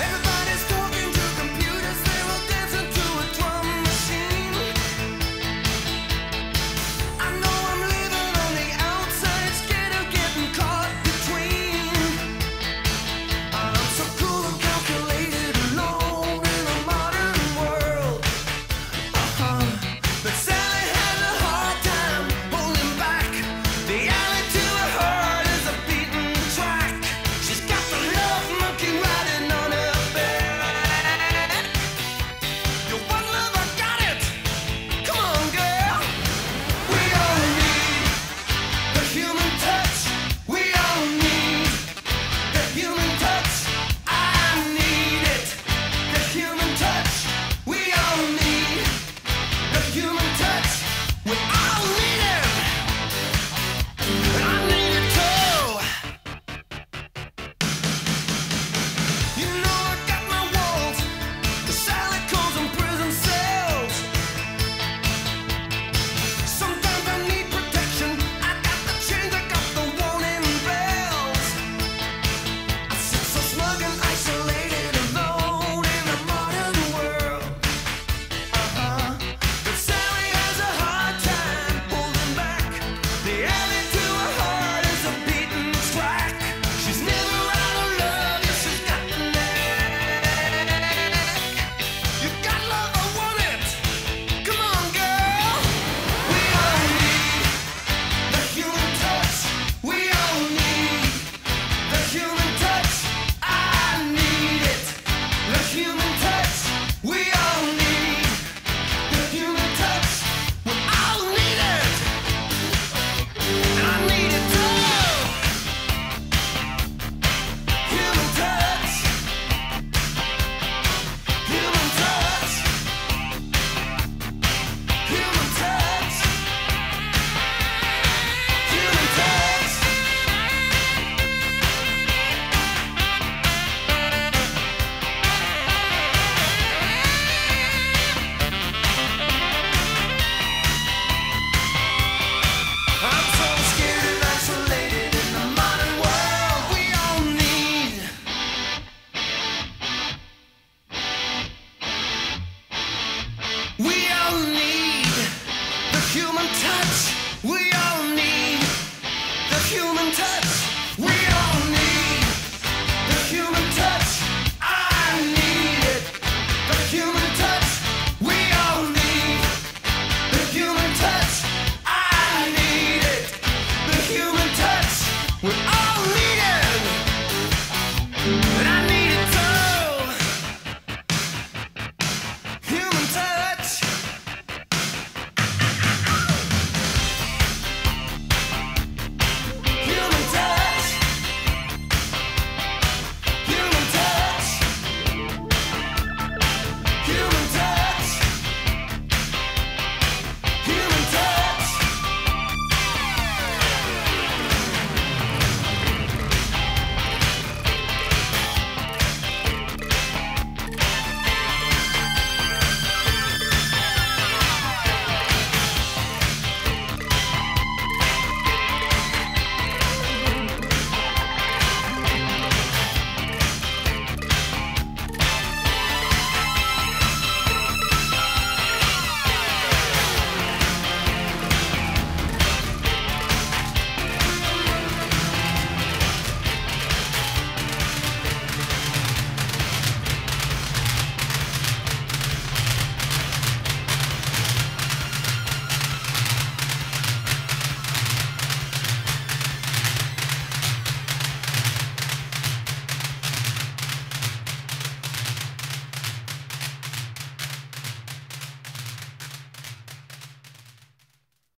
Everybody human touch, we all